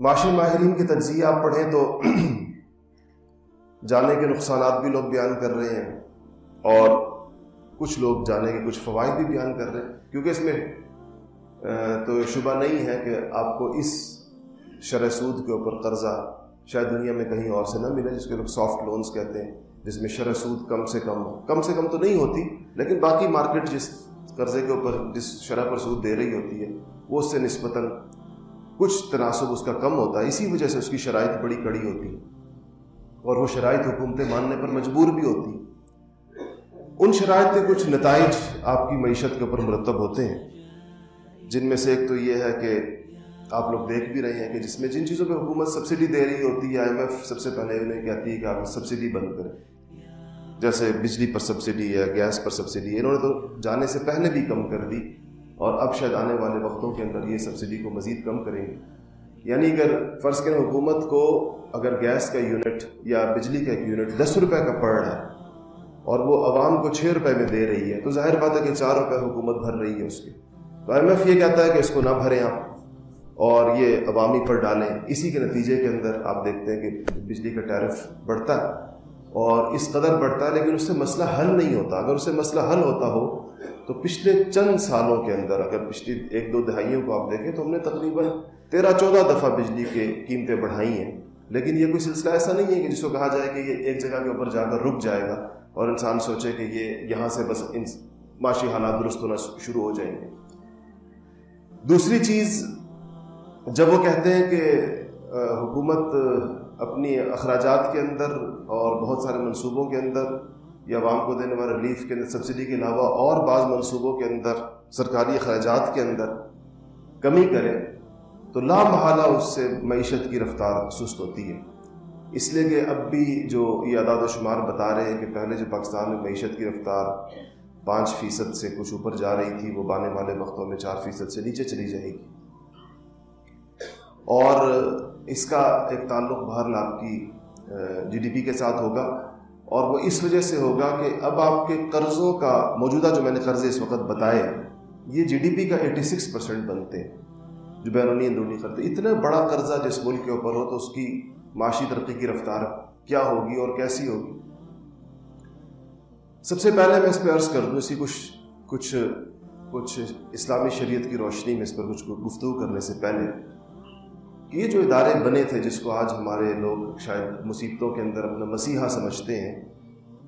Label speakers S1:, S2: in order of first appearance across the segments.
S1: معاشی ماہرین کے تجزیہ آپ پڑھیں تو جانے کے نقصانات بھی لوگ بیان کر رہے ہیں اور کچھ لوگ جانے کے کچھ فوائد بھی بیان کر رہے ہیں۔ کیونکہ اس میں تو شبہ نہیں ہے کہ آپ کو اس شرح سود کے اوپر قرضہ شاید دنیا میں کہیں اور سے نہ ملے، جس کے لوگ سافٹ لونز کہتے ہیں، جس میں شرح سود کم سے کم ہو۔ کم سے کم تو نہیں ہوتی، لیکن باقی مارکیٹ جس قرضے کے اوپر، جس شرح پر سود دے رہی ہوتی ہے، وہ اس سے نسبتاً کچھ تناسب اس کا کم ہوتا ہے، اسی وجہ سے اس کی شرائط بڑی کڑی ہوتی ہے اور وہ شرائط حکومتیں ماننے پر مجبور بھی ہوتی ان شرائط کے کچھ نتائج آپ کی معیشت کے اوپر مرتب ہوتے ہیں۔ جن میں سے ایک تو یہ ہے کہ آپ لوگ دیکھ بھی رہے ہیں کہ جس میں جن چیزوں پہ حکومت سبسڈی دے رہی ہوتی ہے، آئی ایم ایف سب سے پہلے انہیں کہتی ہے کہ آپ سبسڈی بند کریں۔ جیسے بجلی پر سبسڈی ہے، گیس پر سبسڈی ہے، انہوں نے تو جانے سے پہلے بھی کم کر دی۔ اور اب شاید آنے والے وقتوں کے اندر یہ سبسڈی کو مزید کم کریں گے۔ یعنی اگر فرض کریں حکومت کو اگر گیس کا یونٹ یا بجلی کا ایک یونٹ دس روپے کا پڑ رہا ہے اور وہ عوام کو چھ روپے میں دے رہی ہے، تو ظاہر بات ہے کہ چار روپے حکومت بھر رہی ہے اس کی تو ایم ایف یہ کہتا ہے کہ اس کو نہ بھریں آپ اور یہ عوامی پر ڈالیں۔ اسی کے نتیجے کے اندر آپ دیکھتے ہیں کہ بجلی کا ٹیرف بڑھتا ہے اور اس قدر بڑھتا ہے لیکن اس سے مسئلہ حل نہیں ہوتا۔ اگر اس سے مسئلہ حل ہوتا ہو تو پچھلے چند سالوں کے اندر اگر پچھلی ایک دو دہائیوں کو آپ دیکھیں تو ہم نے تقریباً تیرہ چودہ دفعہ بجلی کے قیمتیں بڑھائی ہیں۔ لیکن یہ کوئی سلسلہ ایسا نہیں ہے کہ جس کو کہا جائے کہ یہ ایک جگہ کے اوپر جا کر رک جائے گا اور انسان سوچے کہ یہ یہاں سے بس ان معاشی حالات درست ہونا شروع ہو جائیں گے۔ دوسری چیز، جب وہ کہتے ہیں کہ حکومت اپنی اخراجات کے اندر اور بہت سارے منصوبوں کے اندر یا عوام کو دینے والے ریلیف کے اندر سبسڈی کے علاوہ اور بعض منصوبوں کے اندر، سرکاری اخراجات کے اندر کمی کرے تو لا محالہ اس سے معیشت کی رفتار سست ہوتی ہے۔ اس لیے کہ اب بھی جو یہ اعداد و شمار بتا رہے ہیں کہ پہلے جو پاکستان میں معیشت کی رفتار پانچ فیصد سے کچھ اوپر جا رہی تھی، وہ بانے والے وقتوں میں چار فیصد سے نیچے چلی جائے گی۔ اور اس کا ایک تعلق بہر آپ کی جی ڈی پی کے ساتھ ہوگا۔ اور وہ اس وجہ سے ہوگا کہ اب آپ کے قرضوں کا موجودہ جو میں نے قرضے اس وقت بتائے یہ جی ڈی پی کا ایٹی سکس پرسینٹ بنتے ہیں۔ جو بیرونی اندرونی خرچ اتنا بڑا قرضہ جس ملک کے اوپر ہو تو اس کی معاشی ترقی کی رفتار کیا ہوگی اور کیسی ہوگی؟ سب سے پہلے میں اس پہ عرض کر دوں، اسی کچھ کچھ کچھ اسلامی شریعت کی روشنی میں اس پر کچھ گفتگو کرنے سے پہلے یہ جو ادارے بنے تھے جس کو آج ہمارے لوگ شاید مصیبتوں کے اندر اپنا مسیحا سمجھتے ہیں،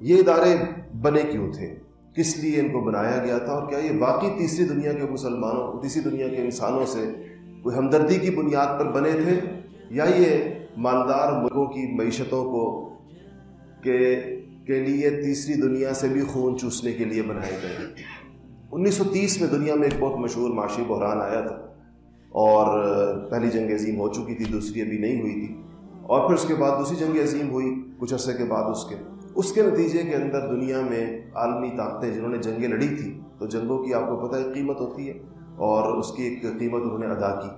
S1: یہ ادارے بنے کیوں تھے؟ کس لیے ان کو بنایا گیا تھا؟ اور کیا یہ واقعی تیسری دنیا کے مسلمانوں، تیسری دنیا کے انسانوں سے کوئی ہمدردی کی بنیاد پر بنے تھے؟ یا یہ مالدار ملکوں کی معیشتوں کو کے کے لیے تیسری دنیا سے بھی خون چوسنے کے لیے بنائے گئے؟ انیس سو تیس میں دنیا میں ایک بہت مشہور معاشی بحران آیا تھا۔ اور پہلی جنگ عظیم ہو چکی تھی، دوسری ابھی نہیں ہوئی تھی۔ اور پھر اس کے بعد دوسری جنگ عظیم ہوئی، کچھ عرصے کے بعد اس کے۔ اس کے نتیجے کے اندر دنیا میں عالمی طاقتیں جنہوں نے جنگیں لڑی تھیں، تو جنگوں کی آپ کو پتہ ہے قیمت ہوتی ہے اور اس کی ایک قیمت انہوں نے ادا کی۔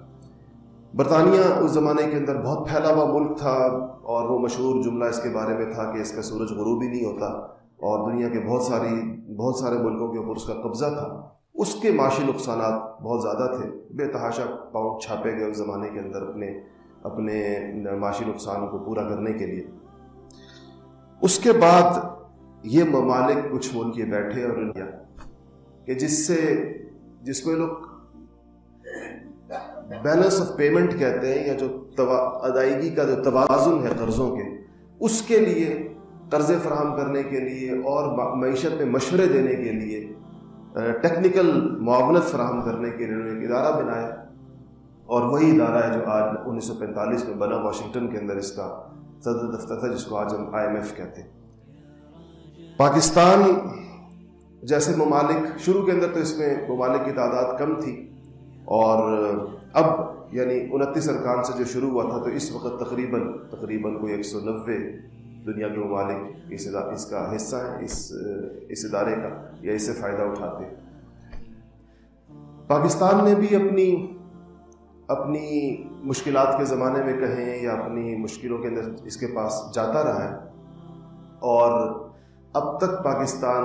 S1: برطانیہ اس زمانے کے اندر بہت پھیلا ہوا ملک تھا اور وہ مشہور جملہ اس کے بارے میں تھا کہ اس کا سورج غروب ہی نہیں ہوتا اور دنیا کے بہت ساری، بہت سارے ملکوں کے اوپر اس کا قبضہ تھا۔ اس کے معاشی نقصانات بہت زیادہ تھے۔ بے تحاشا پاؤنڈ چھاپے گئے اس زمانے کے اندر اپنے اپنے معاشی نقصان کو پورا کرنے کے لیے۔ اس کے بعد یہ ممالک کچھ ملک یہ بیٹھے اور انڈیا کہ جس سے، جس کو یہ لوگ بیلنس آف پیمنٹ کہتے ہیں یا جو ادائیگی کا جو توازن ہے قرضوں کے، اس کے لیے قرضے فراہم کرنے کے لیے اور معیشت میں مشورے دینے کے لیے ٹیکنیکل معاونت فراہم کرنے کے لیے انہوں نے ایک ادارہ بنایا اور وہی ادارہ ہے جو آج انیس سو پینتالیس میں بنا واشنگٹن کے اندر اس کا صدر دفتر تھا، جس کو آج ہم آئی ایم ایف کہتے ہیں۔ پاکستان جیسے ممالک، شروع کے اندر تو اس میں ممالک کی تعداد کم تھی اور اب یعنی انتیس ارکان سے جو شروع ہوا تھا تو اس وقت تقریباً تقریباً کوئی ایک سو نوے دنیا کے ممالک اس اس کا حصہ ہے اس اس ادارے کا، یا اس سے فائدہ اٹھاتے پاکستان نے بھی اپنی اپنی مشکلات کے زمانے میں کہیں یا اپنی مشکلوں کے اندر اس کے پاس جاتا رہا ہے۔ اور اب تک پاکستان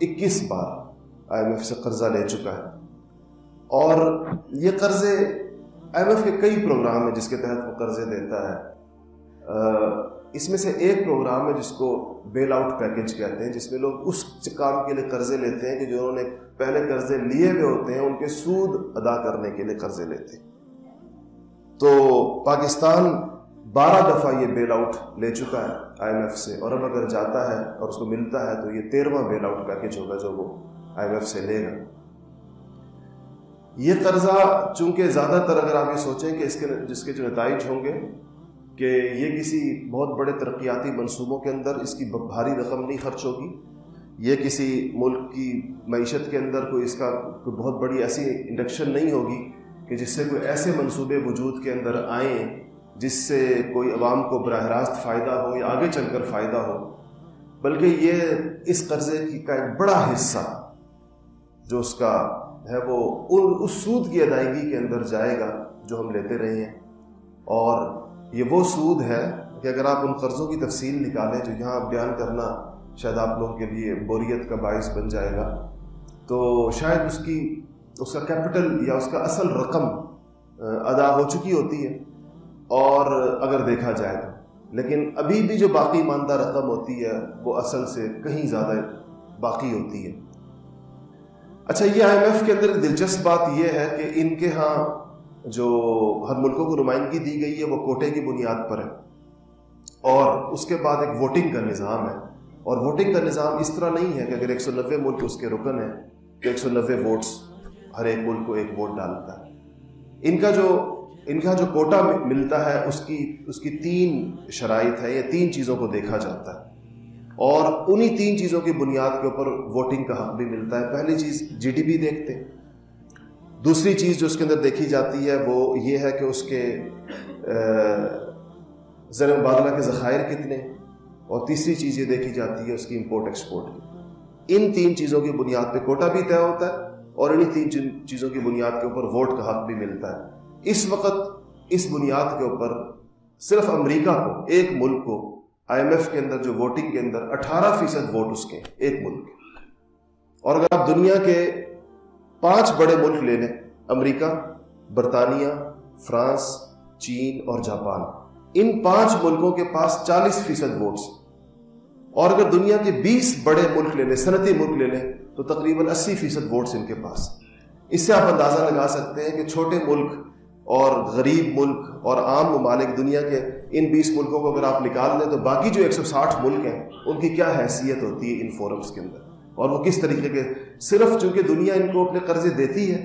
S1: اکیس بار آئی ایم ایف سے قرضہ لے چکا ہے۔ اور یہ قرضے آئی ایم ایف کے کئی پروگرام ہیں جس کے تحت وہ قرضے دیتا ہے۔ اس میں سے ایک پروگرام ہے جس کو بیل آؤٹ پیکج کہتے ہیں، جس میں لوگ اس کام کے لیے قرضے لیتے ہیں کہ جو انہوں نے پہلے قرضے لیے ہوئے ہوتے ہیں، ان کے سود ادا کرنے کے لیے قرضے لیتے ہیں۔ تو پاکستان بارہ دفعہ یہ بیل آؤٹ لے چکا ہے آئی ایم ایف سے۔ اور اب اگر جاتا ہے اور اس کو ملتا ہے تو یہ تیرواں بیل آؤٹ پیکج ہوگا جو وہ آئی ایم ایف سے لے گا۔ یہ قرضہ چونکہ زیادہ تر اگر آپ یہ سوچیں کہ اس کے جس کے جو نتائج ہوں گے کہ یہ کسی بہت بڑے ترقیاتی منصوبوں کے اندر اس کی بھاری رقم نہیں خرچ ہوگی، یہ کسی ملک کی معیشت کے اندر کوئی اس کا کوئی بہت بڑی ایسی انڈکشن نہیں ہوگی کہ جس سے کوئی ایسے منصوبے وجود کے اندر آئیں جس سے کوئی عوام کو براہ راست فائدہ ہو یا آگے چل کر فائدہ ہو۔ بلکہ یہ اس قرضے کی کا ایک بڑا حصہ جو اس کا ہے وہ اس سود کی ادائیگی کے اندر جائے گا جو ہم لیتے رہے ہیں۔ اور یہ وہ سود ہے کہ اگر آپ ان قرضوں کی تفصیل نکالیں جو یہاں بیان کرنا شاید آپ لوگوں کے لیے بوریت کا باعث بن جائے گا، تو شاید اس کی، اس کا کیپٹل یا اس کا اصل رقم ادا ہو چکی ہوتی ہے اور اگر دیکھا جائے تو۔ لیکن ابھی بھی جو باقی ماندہ رقم ہوتی ہے، وہ اصل سے کہیں زیادہ باقی ہوتی ہے۔ اچھا یہ آئی ایم ایف کے اندر دلچسپ بات یہ ہے کہ ان کے ہاں جو ہر ملکوں کو نمائندگی دی گئی ہے، وہ کوٹے کی بنیاد پر ہے۔ اور اس کے بعد ایک ووٹنگ کا نظام ہے۔ اور ووٹنگ کا نظام اس طرح نہیں ہے کہ اگر ایک سو نوے ملک اس کے رکن ہیں، تو ایک سو نوے ووٹس ہر ایک ملک کو ایک ووٹ ڈالتا ہے۔ ان کا جو، ان کا جو کوٹا ملتا ہے، اس کی اس کی تین شرائط ہے یا تین چیزوں کو دیکھا جاتا ہے۔ اور انہی تین چیزوں کی بنیاد کے اوپر ووٹنگ کا حق بھی ملتا ہے۔ پہلی چیز جی ڈی پی دیکھتے ہیں۔ دوسری چیز جو اس کے اندر دیکھی جاتی ہے وہ یہ ہے کہ اس کے زر مبادلہ کے ذخائر کتنے اور تیسری چیز یہ دیکھی جاتی ہے اس کی امپورٹ ایکسپورٹ کی۔ ان تین چیزوں کی بنیاد پہ کوٹا بھی طے ہوتا ہے اور انہیں تین چیزوں کی بنیاد کے اوپر ووٹ کا حق بھی ملتا ہے۔ اس وقت اس بنیاد کے اوپر صرف امریکہ کو، ایک ملک کو، آئی ایم ایف کے اندر جو ووٹنگ کے اندر اٹھارہ فیصد ووٹ اس کے، ایک ملک اور اگر آپ دنیا کے پانچ بڑے ملک لے لیں۔ امریکہ، برطانیہ، فرانس، چین اور جاپان۔ ان پانچ ملکوں کے پاس چالیس فیصد ووٹس۔ اور اگر دنیا کے بیس بڑے ملک لے لیں، صنعتی ملک لے لیں، تو تقریباً اسی فیصد ووٹس ان کے پاس۔ اس سے آپ اندازہ لگا سکتے ہیں کہ چھوٹے ملک اور غریب ملک اور عام ممالک دنیا کے ان بیس ملکوں کو اگر آپ نکال دیں تو باقی جو ایک سو ساٹھ ملک ہیں، ان کی کیا حیثیت ہوتی ہے ان فورمز کے اندر؟ اور وہ کس طریقے کے صرف چونکہ دنیا ان کو اپنے قرضے دیتی ہے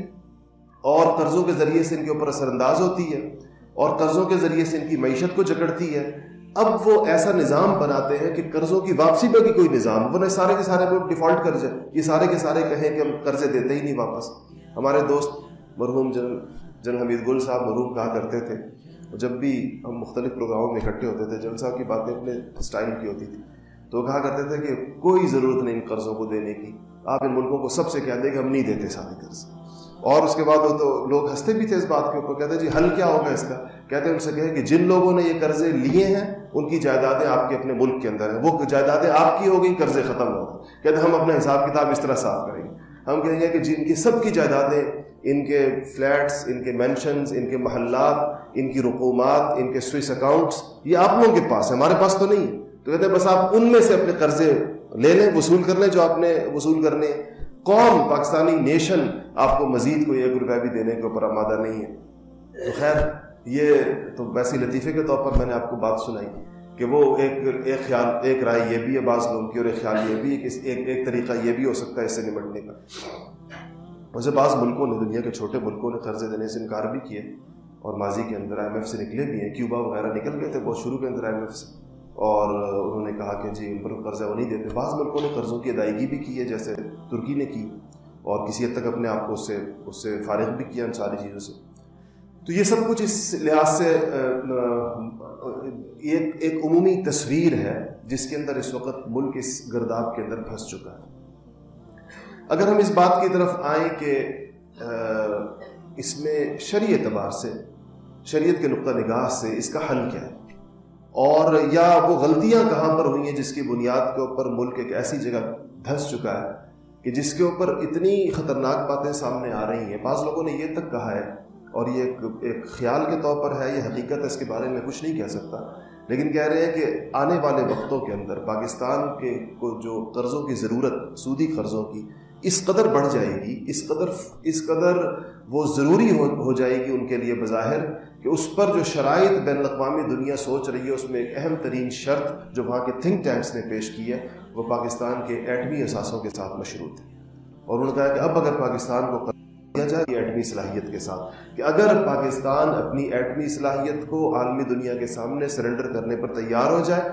S1: اور قرضوں کے ذریعے سے ان کے اوپر اثر انداز ہوتی ہے اور قرضوں کے ذریعے سے ان کی معیشت کو جکڑتی ہے، اب وہ ایسا نظام بناتے ہیں کہ قرضوں کی واپسی پہ بھی کوئی نظام، وہ نہ سارے کے سارے وہ ڈیفالٹ قرض ہے یہ سارے کے سارے کہیں کہ ہم قرضے دیتے ہی نہیں واپس۔ ہمارے دوست مرحوم جن جن حمید گل صاحب مرحوم کہا کرتے تھے، جب بھی ہم مختلف پروگراموں میں اکٹھے ہوتے تھے، جن صاحب کی باتیں اپنے اسٹائل کی ہوتی تھی تو کہا کرتے تھے کہ کوئی ضرورت نہیں ان قرضوں کو دینے کی۔ آپ ان ملکوں کو سب سے کہہ دیں کہ ہم نہیں دیتے سارے قرض۔ اور اس کے بعد وہ تو لوگ ہنستے بھی تھے اس بات کے اوپر۔ کہتے جی حل کیا ہوگا اس کا؟ کہتے ہیں، ان سے کہیں کہ جن لوگوں نے یہ قرضے لیے ہیں، ان کی جائیدادیں آپ کے اپنے ملک کے اندر ہیں۔ وہ جائیدادیں آپ کی ہو گئی قرضے ختم ہو گئے۔ کہتے ہیں، ہم اپنا حساب کتاب اس طرح صاف کریں گے۔ ہم کہیں گے کہ جن کی سب کی جائیدادیں، ان کے فلیٹس، ان کے مینشنز، ان کے محلات، ان کی رقومات، ان کے سوئس اکاؤنٹس، یہ آپ لوگوں کے پاس ہے ہمارے پاس تو نہیں تو کہتے ہیں، بس آپ ان میں سے اپنے قرضے لے لیں، وصول کر لیں جو آپ نے وصول کرنے۔ قوم، پاکستانی نیشن آپ کو مزید کوئی ایک روپیہ بھی دینے کے اوپر آمادہ نہیں ہے۔ تو خیر، یہ تو ویسے لطیفے کے طور پر میں نے آپ کو بات سنائی کہ وہ ایک ایک خیال، ایک رائے یہ بھی ہے بعض لوگوں کی اور ایک خیال یہ بھی ہے کہ ایک ایک طریقہ یہ بھی ہو سکتا ہے اس سے نمٹنے کا۔ ویسے بعض ملکوں نے، دنیا کے چھوٹے ملکوں نے قرضے دینے سے انکار بھی کیے اور ماضی کے اندر آئی ایم ایف سے نکلے بھی ہیں۔ کیوبا وغیرہ نکل گئے تھے، بہت شروع کے اندر آئی ایم ایف سے۔ اور انہوں نے کہا کہ جی ان پر قرضہ وہ نہیں دیتے۔ بعض ملکوں نے قرضوں کی ادائیگی بھی کی ہے، جیسے ترکی نے کی، اور کسی حد تک اپنے آپ کو اس سے اس سے فارغ بھی کیا ان ساری چیزوں سے۔ تو یہ سب کچھ اس لحاظ سے ایک ایک عمومی تصویر ہے جس کے اندر اس وقت ملک اس گرداب کے اندر پھنس چکا ہے۔ اگر ہم اس بات کی طرف آئیں کہ اس میں شرعی اعتبار سے، شریعت کے نقطہ نگاہ سے اس کا حل کیا ہے۔ اور یا وہ غلطیاں کہاں پر ہوئی ہیں جس کی بنیاد کے اوپر ملک ایک ایسی جگہ دھنس چکا ہے کہ جس کے اوپر اتنی خطرناک باتیں سامنے آ رہی ہیں؟ بعض لوگوں نے یہ تک کہا ہے اور یہ ایک ایک خیال کے طور پر ہے، یہ حقیقت ہے، اس کے بارے میں کچھ نہیں کہہ سکتا۔ لیکن کہہ رہے ہیں کہ آنے والے وقتوں کے اندر پاکستان کے کو جو قرضوں کی ضرورت، سودی قرضوں کی اس قدر بڑھ جائے گی، اس قدر اس قدر وہ ضروری ہو ہو جائے گی ان کے لیے بظاہر کہ اس پر جو شرائط بین الاقوامی دنیا سوچ رہی ہے، اس میں ایک اہم ترین شرط جو وہاں کے تھنک ٹینکس نے پیش کی ہے، وہ پاکستان کے ایٹمی اثاثوں کے ساتھ مشروط ہے۔ اور انہوں نے کہا کہ اب اگر پاکستان کو دیا جائے ایٹمی صلاحیت کے ساتھ، کہ اگر پاکستان اپنی ایٹمی صلاحیت کو عالمی دنیا کے سامنے سرنڈر کرنے پر تیار ہو جائے،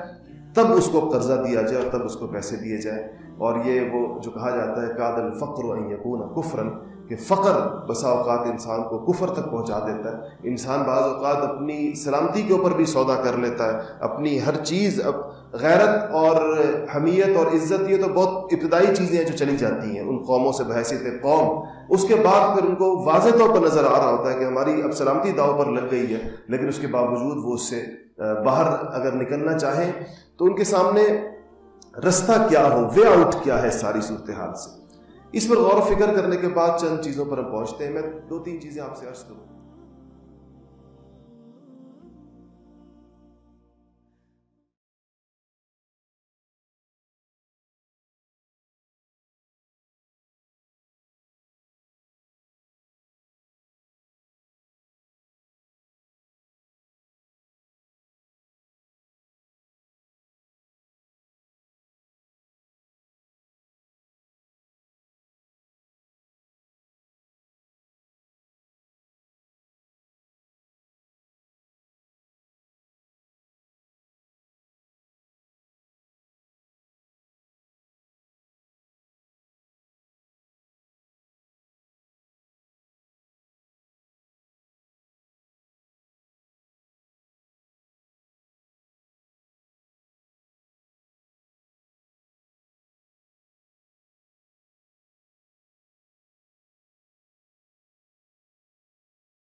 S1: تب اس کو قرضہ دیا جائے اور تب اس کو پیسے دیے جائیں۔ اور یہ وہ جو کہا جاتا ہے کاد الفقر و یقون کفرن کہ فقر بسا اوقات انسان کو کفر تک پہنچا دیتا ہے۔ انسان بعض اوقات اپنی سلامتی کے اوپر بھی سودا کر لیتا ہے، اپنی ہر چیز، اب غیرت اور حمیت اور عزت، یہ تو بہت ابتدائی چیزیں ہیں جو چلی جاتی ہیں۔ ان قوموں سے بحثیت قوم۔ اس کے بعد پھر ان کو واضح طور پر نظر آ رہا ہوتا ہے کہ ہماری اب سلامتی داؤ پر لگ گئی ہے، لیکن اس کے باوجود وہ اس سے باہر اگر نکلنا چاہیں تو ان کے سامنے رستہ کیا ہو وے آؤٹ کیا ہے ساری صورتحال سے۔ اس پر غور و فکر کرنے کے بعد چند چیزوں پر ہم پہنچتے ہیں۔ میں دو تین چیزیں آپ سے عرض کروں۔